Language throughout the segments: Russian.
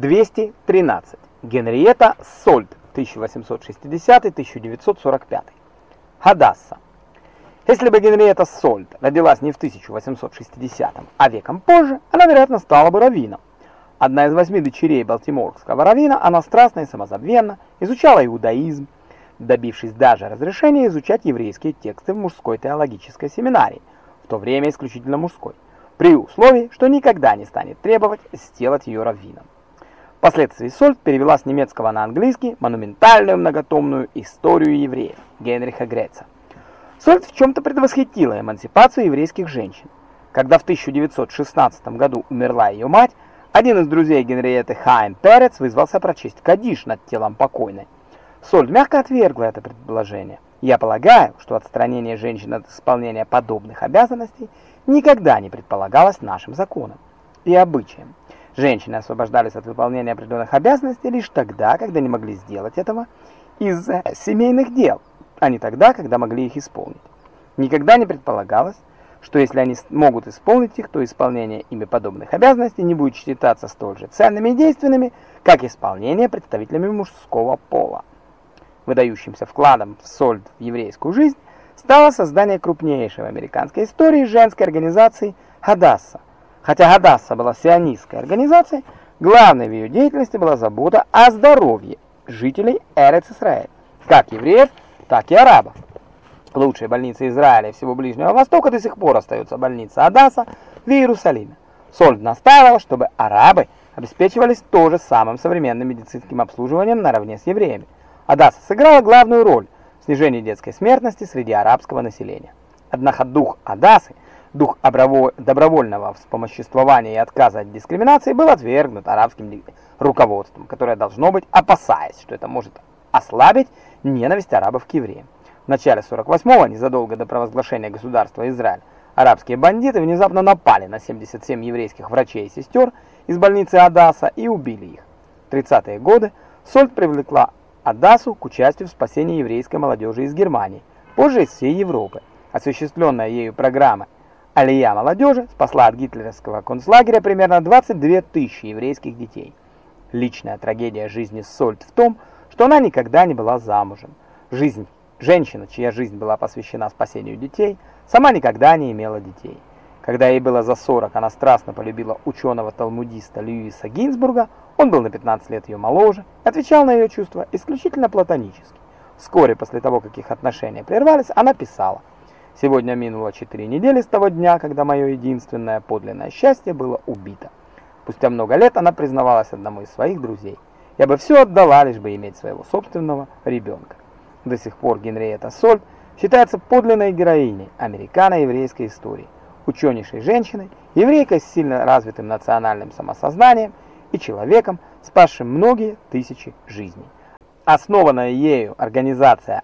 213. Генриетта Сольт, 1860-1945. Хадасса. Если бы Генриетта Сольт родилась не в 1860, а веком позже, она, вероятно, стала бы раввином. Одна из восьми дочерей Балтиморского раввина, она страстно и самозабвенно изучала иудаизм, добившись даже разрешения изучать еврейские тексты в мужской теологической семинарии, в то время исключительно мужской, при условии, что никогда не станет требовать сделать ее раввином. Впоследствии Сольт перевела с немецкого на английский монументальную многотомную историю евреев Генриха Греца. Сольт в чем-то предвосхитила эмансипацию еврейских женщин. Когда в 1916 году умерла ее мать, один из друзей Генриетты Хайм Перец вызвался прочесть кадиш над телом покойной. Сольт мягко отвергла это предположение. Я полагаю, что отстранение женщин от исполнения подобных обязанностей никогда не предполагалось нашим законом и обычаям. Женщины освобождались от выполнения определенных обязанностей лишь тогда, когда не могли сделать этого из-за семейных дел, а не тогда, когда могли их исполнить. Никогда не предполагалось, что если они могут исполнить их, то исполнение ими подобных обязанностей не будет считаться столь же ценными и действенными, как исполнение представителями мужского пола. Выдающимся вкладом в сольд в еврейскую жизнь стало создание крупнейшей в американской истории женской организации «Хадасса», Хотя Гадасса была сионистской организацией, главной в ее деятельности была забота о здоровье жителей Эрец-Исраэль, как евреев, так и арабов. Лучшей больницей Израиля и всего Ближнего Востока до сих пор остается больница Адаса в Иерусалиме. Сольд настаивал, чтобы арабы обеспечивались тоже самым современным медицинским обслуживанием наравне с евреями. Адаса сыграла главную роль в снижении детской смертности среди арабского населения. Однако дух Адасы – Дух добровольного вспомоществования и отказа от дискриминации был отвергнут арабским руководством, которое должно быть, опасаясь, что это может ослабить ненависть арабов к евреям. В начале 48-го, незадолго до провозглашения государства Израиль, арабские бандиты внезапно напали на 77 еврейских врачей и сестер из больницы Адаса и убили их. В 30-е годы Сольт привлекла Адасу к участию в спасении еврейской молодежи из Германии, позже из всей Европы. Осуществленная ею программа Алия молодежи спасла от гитлеровского концлагеря примерно 22 тысячи еврейских детей. Личная трагедия жизни Сольт в том, что она никогда не была замужем. Жизнь женщина, чья жизнь была посвящена спасению детей, сама никогда не имела детей. Когда ей было за 40, она страстно полюбила ученого-талмудиста Льюиса Гинзбурга, он был на 15 лет ее моложе, отвечал на ее чувства исключительно платонически. Вскоре после того, как их отношения прервались, она писала Сегодня минуло четыре недели с того дня, когда мое единственное подлинное счастье было убито. Спустя много лет она признавалась одному из своих друзей. Я бы все отдала, лишь бы иметь своего собственного ребенка. До сих пор Генриетта Сольт считается подлинной героиней американо-еврейской истории, ученейшей женщиной, еврейкой с сильно развитым национальным самосознанием и человеком, спасшим многие тысячи жизней. Основанная ею организация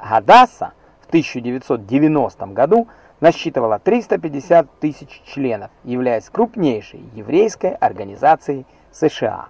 Гадасса 1990 году насчитывала 350 тысяч членов, являясь крупнейшей еврейской организацией США.